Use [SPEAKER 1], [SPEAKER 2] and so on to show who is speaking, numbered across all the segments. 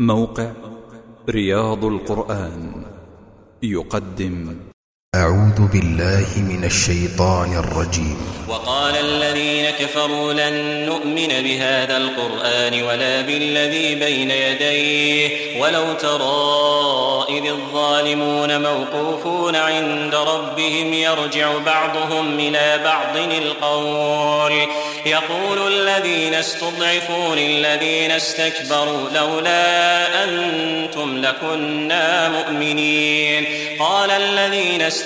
[SPEAKER 1] موقع رياض القرآن يقدم
[SPEAKER 2] أعوذ بالله من الشيطان الرجيم.
[SPEAKER 3] وقال الذين كفروا لن نؤمن بهذا القرآن ولا بالذي بين يديه. ولو ترى إذ الظالمون موقوفون عند ربهم يرجع بعضهم إلى بعض القول. يقول الذين استضعفوا للذين استكبروا لولا أنتم لكنا مؤمنين. قال الذين استكبروا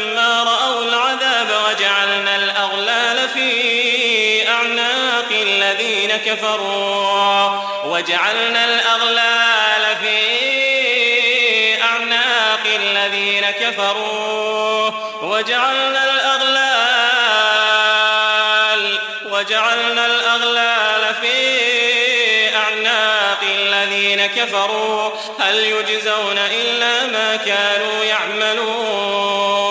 [SPEAKER 3] الذين كفروا وجعلنا الأغلال في أعناق الذين كفروا وجعلنا الأغلال وجعلنا الأغلال في أعناق الذين كفروا هل يجزون إلا ما كانوا يعملون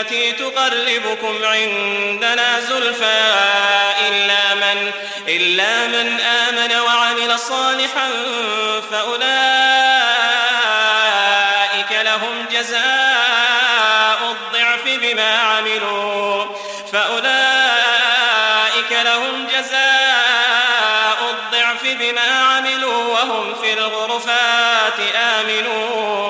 [SPEAKER 3] بالتي تقربكم عندنا زلفى إلا من, إلا من آمن وعمل صالحا فأولئك لهم جزاء الضعف بما عملوا. فأولئك لهم جزاء الضعف بما عملوا وهم في الغرفات آمنون.